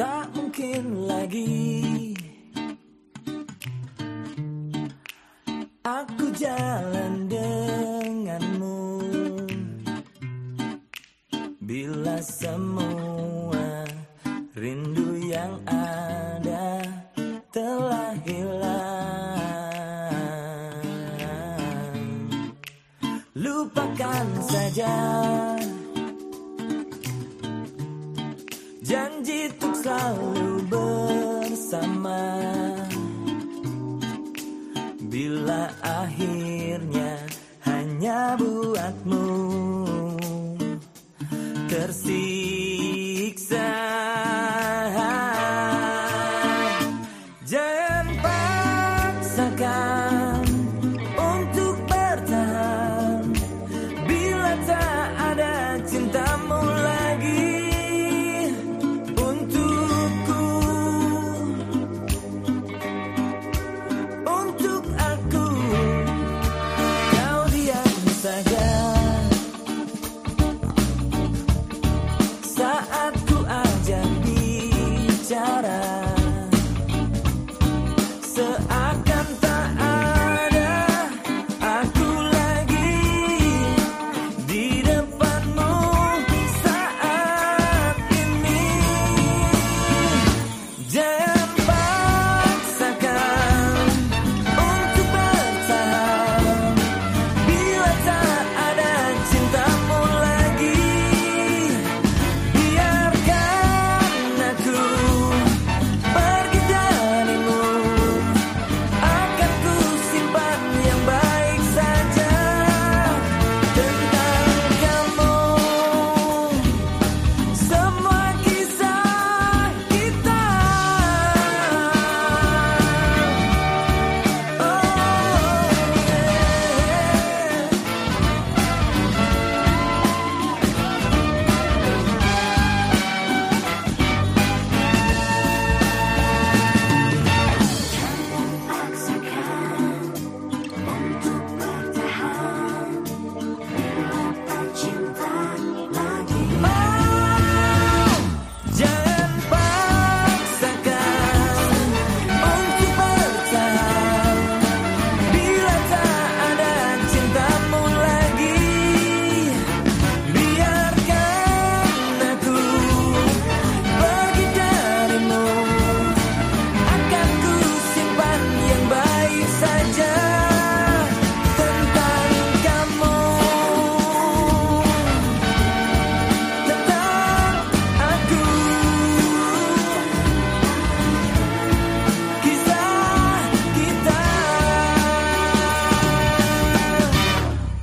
Tak mungkin lagi. Aku jalan denganmu. Bila semua rindu yang ada telah hilang Lupakan saja selalu bersama. Bila akhirnya hanya buatmu tersiksa Jangan paksakan